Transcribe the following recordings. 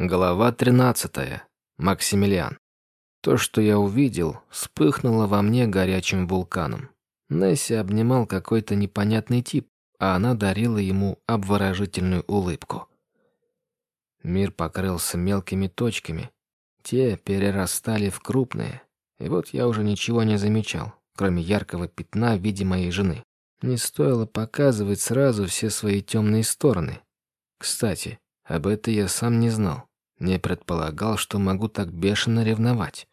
Глава 13. Максимилиан. То, что я увидел, вспыхнуло во мне горячим вулканом. Несси обнимал какой-то непонятный тип, а она дарила ему обворожительную улыбку. Мир покрылся мелкими точками. Те перерастали в крупные. И вот я уже ничего не замечал, кроме яркого пятна в виде моей жены. Не стоило показывать сразу все свои темные стороны. Кстати, об этом я сам не знал. Не предполагал, что могу так бешено ревновать.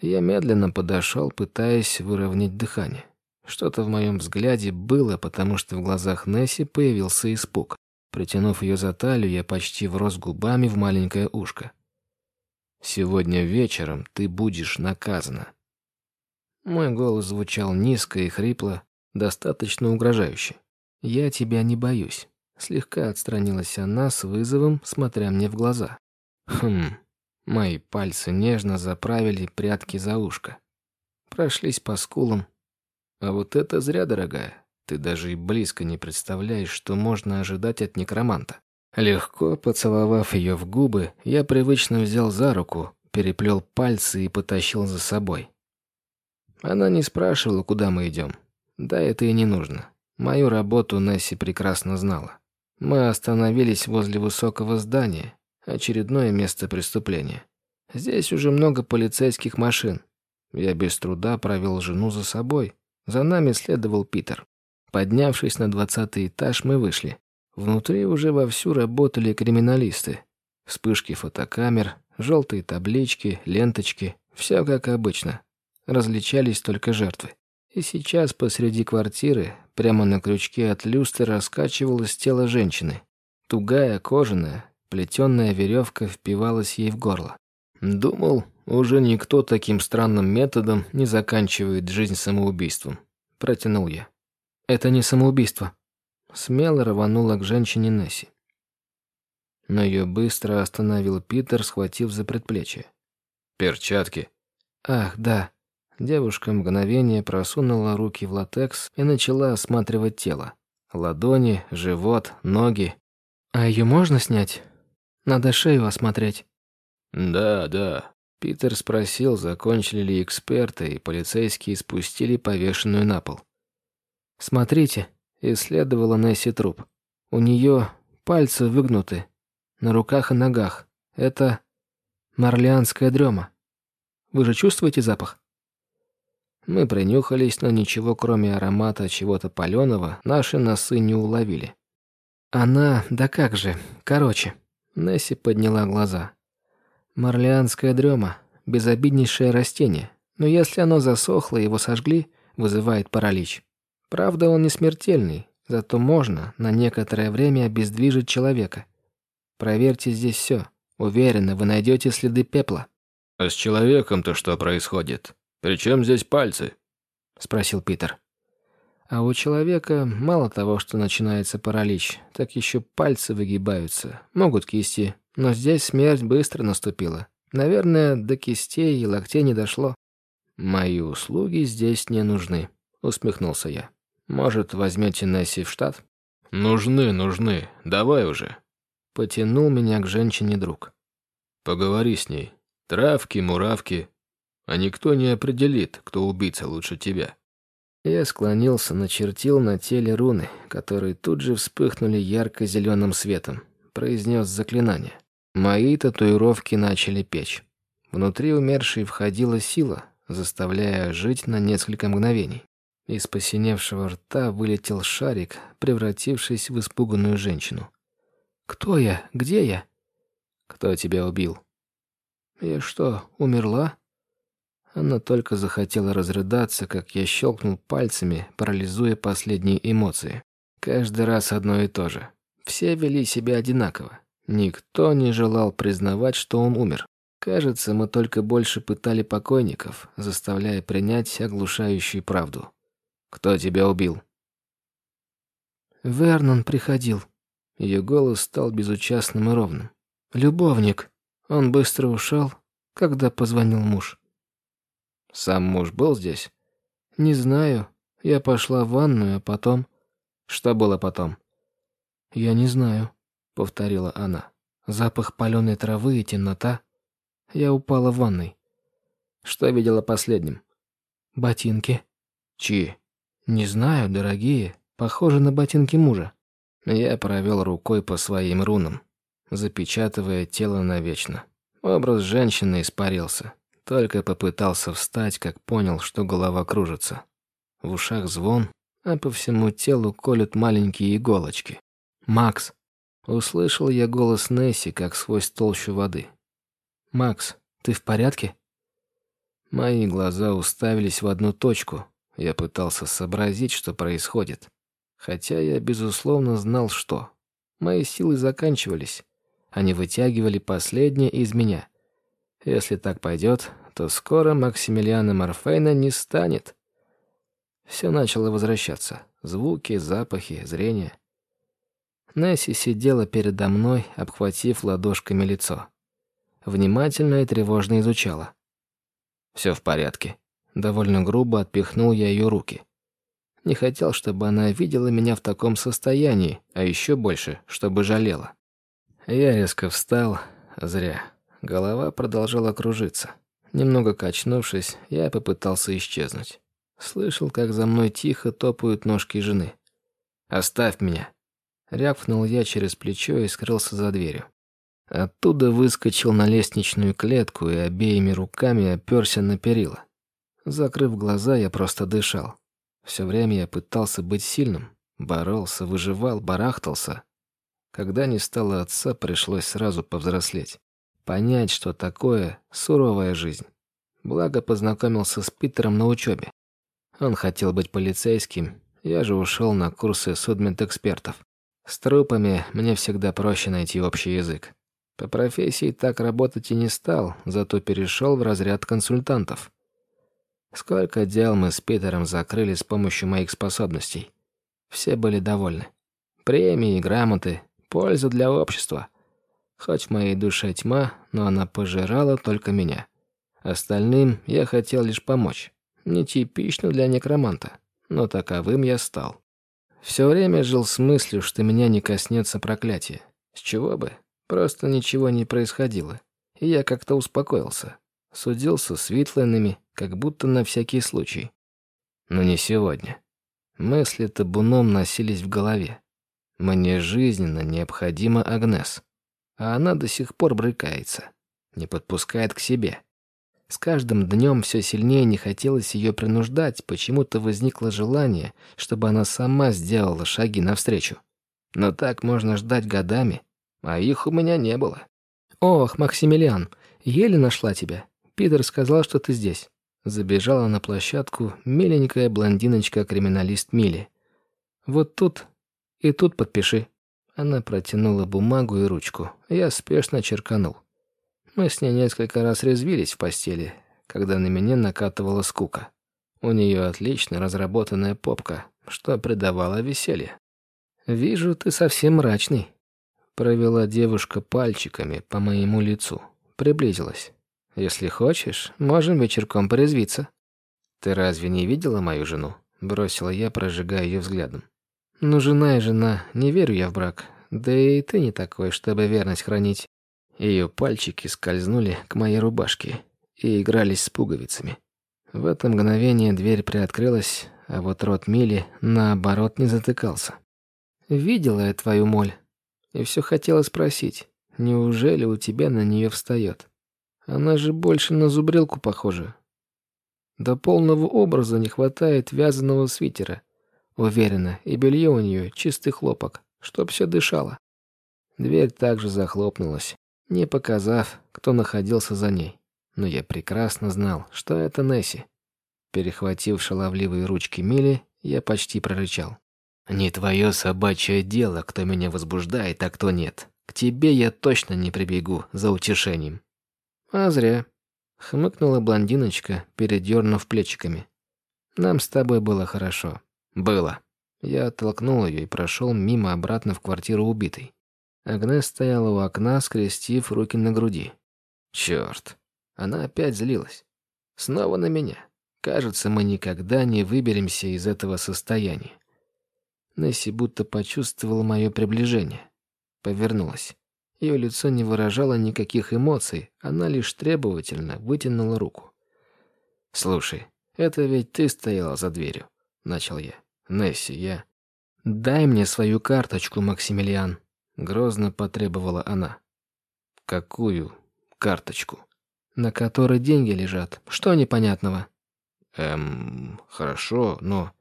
Я медленно подошел, пытаясь выровнять дыхание. Что-то в моем взгляде было, потому что в глазах Несси появился испуг. Притянув ее за талию, я почти врос губами в маленькое ушко. «Сегодня вечером ты будешь наказана». Мой голос звучал низко и хрипло, достаточно угрожающе. «Я тебя не боюсь. Слегка отстранилась она с вызовом, смотря мне в глаза. Хм. Мои пальцы нежно заправили прятки за ушко. Прошлись по скулам. А вот это зря, дорогая. Ты даже и близко не представляешь, что можно ожидать от некроманта. Легко поцеловав ее в губы, я привычно взял за руку, переплел пальцы и потащил за собой. Она не спрашивала, куда мы идем. Да это и не нужно. Мою работу Несси прекрасно знала. Мы остановились возле высокого здания, очередное место преступления. Здесь уже много полицейских машин. Я без труда провел жену за собой. За нами следовал Питер. Поднявшись на двадцатый этаж, мы вышли. Внутри уже вовсю работали криминалисты. Вспышки фотокамер, желтые таблички, ленточки. Все как обычно. Различались только жертвы. И сейчас посреди квартиры, прямо на крючке от люстры, раскачивалось тело женщины. Тугая, кожаная, плетенная веревка впивалась ей в горло. Думал, уже никто таким странным методом не заканчивает жизнь самоубийством. Протянул я. Это не самоубийство. Смело рванула к женщине Несси. Но ее быстро остановил Питер, схватив за предплечье. «Перчатки». «Ах, да. Девушка мгновение просунула руки в латекс и начала осматривать тело. Ладони, живот, ноги. «А ее можно снять? Надо шею осмотреть». «Да, да». Питер спросил, закончили ли эксперты, и полицейские спустили повешенную на пол. «Смотрите», — исследовала Несси труп. «У нее пальцы выгнуты, на руках и ногах. Это марлианская дрема. Вы же чувствуете запах?» Мы принюхались, но ничего, кроме аромата чего-то паленого, наши носы не уловили. Она, да как же, короче. Несси подняла глаза. Марлианская дрема, безобиднейшее растение, но если оно засохло, его сожгли, вызывает паралич. Правда, он не смертельный, зато можно на некоторое время обездвижить человека. Проверьте здесь все. Уверена, вы найдете следы пепла. А с человеком-то что происходит? «При чем здесь пальцы?» — спросил Питер. А у человека мало того, что начинается паралич, так еще пальцы выгибаются, могут кисти, но здесь смерть быстро наступила. Наверное, до кистей и локтей не дошло. «Мои услуги здесь не нужны», — усмехнулся я. «Может, возьмете Несси в штат?» «Нужны, нужны. Давай уже». Потянул меня к женщине друг. «Поговори с ней. Травки, муравки, а никто не определит, кто убийца лучше тебя». Я склонился, начертил на теле руны, которые тут же вспыхнули ярко-зеленым светом. Произнес заклинание. Мои татуировки начали печь. Внутри умершей входила сила, заставляя жить на несколько мгновений. Из посиневшего рта вылетел шарик, превратившись в испуганную женщину. «Кто я? Где я?» «Кто тебя убил?» «Я что, умерла?» Она только захотела разрыдаться, как я щелкнул пальцами, парализуя последние эмоции. Каждый раз одно и то же. Все вели себя одинаково. Никто не желал признавать, что он умер. Кажется, мы только больше пытали покойников, заставляя принять оглушающую правду. «Кто тебя убил?» «Вернон приходил». Ее голос стал безучастным и ровным. «Любовник. Он быстро ушел, когда позвонил муж». Сам муж был здесь? Не знаю. Я пошла в ванную, а потом... Что было потом? Я не знаю, повторила она. Запах паленой травы и темнота. Я упала в ванной. Что видела последним? Ботинки. Чьи? Не знаю, дорогие. Похожи на ботинки мужа. Я провел рукой по своим рунам, запечатывая тело навечно. Образ женщины испарился. Только попытался встать, как понял, что голова кружится. В ушах звон, а по всему телу колют маленькие иголочки. «Макс!» Услышал я голос Несси, как сквозь толщу воды. «Макс, ты в порядке?» Мои глаза уставились в одну точку. Я пытался сообразить, что происходит. Хотя я, безусловно, знал, что. Мои силы заканчивались. Они вытягивали последнее из меня. Если так пойдет, то скоро Максимилиана Морфейна не станет. Все начало возвращаться. Звуки, запахи, зрение. Несси сидела передо мной, обхватив ладошками лицо. Внимательно и тревожно изучала. Все в порядке. Довольно грубо отпихнул я ее руки. Не хотел, чтобы она видела меня в таком состоянии, а еще больше, чтобы жалела. Я резко встал, зря. Голова продолжала кружиться. Немного качнувшись, я попытался исчезнуть. Слышал, как за мной тихо топают ножки жены. «Оставь меня!» Рявкнул я через плечо и скрылся за дверью. Оттуда выскочил на лестничную клетку и обеими руками оперся на перила. Закрыв глаза, я просто дышал. Все время я пытался быть сильным, боролся, выживал, барахтался. Когда не стало отца, пришлось сразу повзрослеть. Понять, что такое суровая жизнь. Благо познакомился с Питером на учебе. Он хотел быть полицейским, я же ушел на курсы судмедэкспертов. С трупами мне всегда проще найти общий язык. По профессии так работать и не стал, зато перешел в разряд консультантов. Сколько дел мы с Питером закрыли с помощью моих способностей. Все были довольны. Премии, грамоты, польза для общества. Хоть в моей душе тьма, но она пожирала только меня. Остальным я хотел лишь помочь. Нетипично для некроманта, но таковым я стал. Все время жил с мыслью, что меня не коснется проклятие. С чего бы? Просто ничего не происходило. И я как-то успокоился. Судился с Витлайнами, как будто на всякий случай. Но не сегодня. Мысли табуном носились в голове. Мне жизненно необходима Агнес. А она до сих пор брыкается. Не подпускает к себе. С каждым днем все сильнее не хотелось ее принуждать, почему-то возникло желание, чтобы она сама сделала шаги навстречу. Но так можно ждать годами, а их у меня не было. «Ох, Максимилиан, еле нашла тебя. Питер сказал, что ты здесь». Забежала на площадку миленькая блондиночка-криминалист Мили. «Вот тут и тут подпиши». Она протянула бумагу и ручку. Я спешно черканул. Мы с ней несколько раз резвились в постели, когда на меня накатывала скука. У нее отлично разработанная попка, что придавало веселье. «Вижу, ты совсем мрачный», — провела девушка пальчиками по моему лицу. Приблизилась. «Если хочешь, можем вечерком порезвиться». «Ты разве не видела мою жену?» — бросила я, прожигая ее взглядом. «Ну, жена и жена, не верю я в брак. Да и ты не такой, чтобы верность хранить. Ее пальчики скользнули к моей рубашке и игрались с пуговицами. В это мгновение дверь приоткрылась, а вот рот Мили, наоборот, не затыкался. «Видела я твою моль, и все хотела спросить, неужели у тебя на нее встает? Она же больше на зубрилку похожа. До полного образа не хватает вязаного свитера. Уверена, и белье у нее чистый хлопок, чтоб все дышало». Дверь также захлопнулась, не показав, кто находился за ней. Но я прекрасно знал, что это Несси. Перехватив шаловливые ручки Мили, я почти прорычал. «Не твое собачье дело, кто меня возбуждает, а кто нет. К тебе я точно не прибегу за утешением». «А зря», — хмыкнула блондиночка, передернув плечиками. «Нам с тобой было хорошо». «Было». Я оттолкнул ее и прошел мимо обратно в квартиру убитой. Агнес стояла у окна, скрестив руки на груди. Черт, она опять злилась. Снова на меня. Кажется, мы никогда не выберемся из этого состояния. Несси будто почувствовала мое приближение. Повернулась. Ее лицо не выражало никаких эмоций, она лишь требовательно вытянула руку. «Слушай, это ведь ты стояла за дверью», — начал я. «Несси, я...» «Дай мне свою карточку, Максимилиан», — грозно потребовала она. «Какую карточку?» «На которой деньги лежат. Что непонятного?» «Эм, хорошо, но...»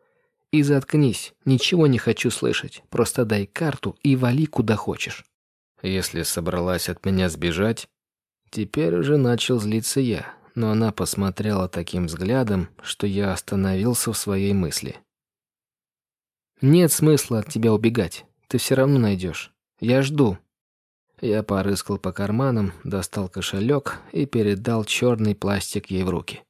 «И заткнись, ничего не хочу слышать. Просто дай карту и вали куда хочешь». Если собралась от меня сбежать, теперь уже начал злиться я, но она посмотрела таким взглядом, что я остановился в своей мысли. «Нет смысла от тебя убегать, ты все равно найдешь. Я жду». Я порыскал по карманам, достал кошелек и передал черный пластик ей в руки.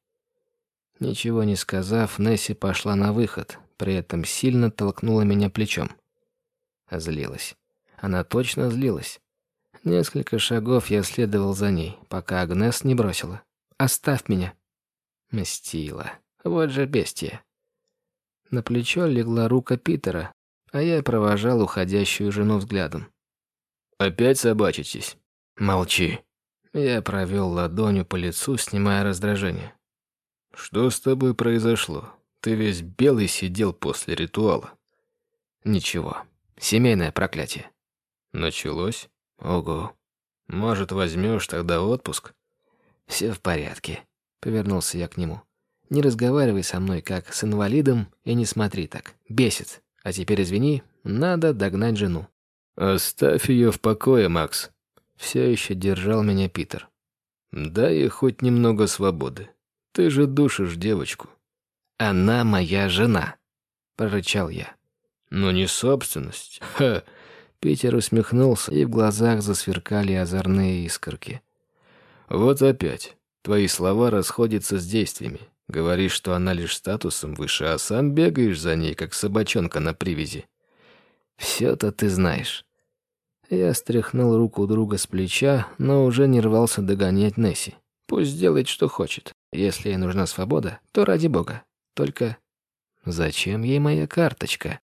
Ничего не сказав, Несси пошла на выход, при этом сильно толкнула меня плечом. Злилась. Она точно злилась. Несколько шагов я следовал за ней, пока Агнес не бросила. «Оставь меня!» Мстила. Вот же бестия. На плечо легла рука Питера, а я провожал уходящую жену взглядом. «Опять собачитесь?» «Молчи». Я провел ладонью по лицу, снимая раздражение. «Что с тобой произошло? Ты весь белый сидел после ритуала». «Ничего. Семейное проклятие». Началось? Ого. Может, возьмешь тогда отпуск? Все в порядке. Повернулся я к нему. Не разговаривай со мной как с инвалидом и не смотри так. Бесит. А теперь извини, надо догнать жену. Оставь ее в покое, Макс. Все еще держал меня Питер. Дай ей хоть немного свободы. Ты же душишь девочку. Она моя жена, прорычал я. Но не собственность. Ха. Питер усмехнулся, и в глазах засверкали озорные искорки. «Вот опять. Твои слова расходятся с действиями. Говоришь, что она лишь статусом выше, а сам бегаешь за ней, как собачонка на привязи. Все-то ты знаешь». Я стряхнул руку друга с плеча, но уже не рвался догонять Несси. Пусть делает, что хочет. Если ей нужна свобода, то ради бога. Только зачем ей моя карточка?